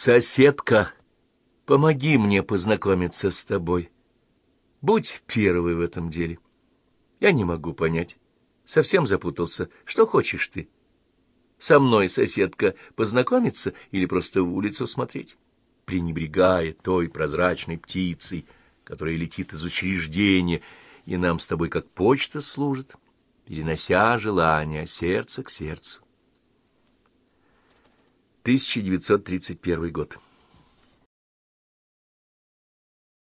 Соседка, помоги мне познакомиться с тобой. Будь первой в этом деле. Я не могу понять. Совсем запутался. Что хочешь ты? Со мной, соседка, познакомиться или просто в улицу смотреть? Пренебрегая той прозрачной птицей, которая летит из учреждения, и нам с тобой как почта служит, перенося желания сердца к сердцу. 1931 год.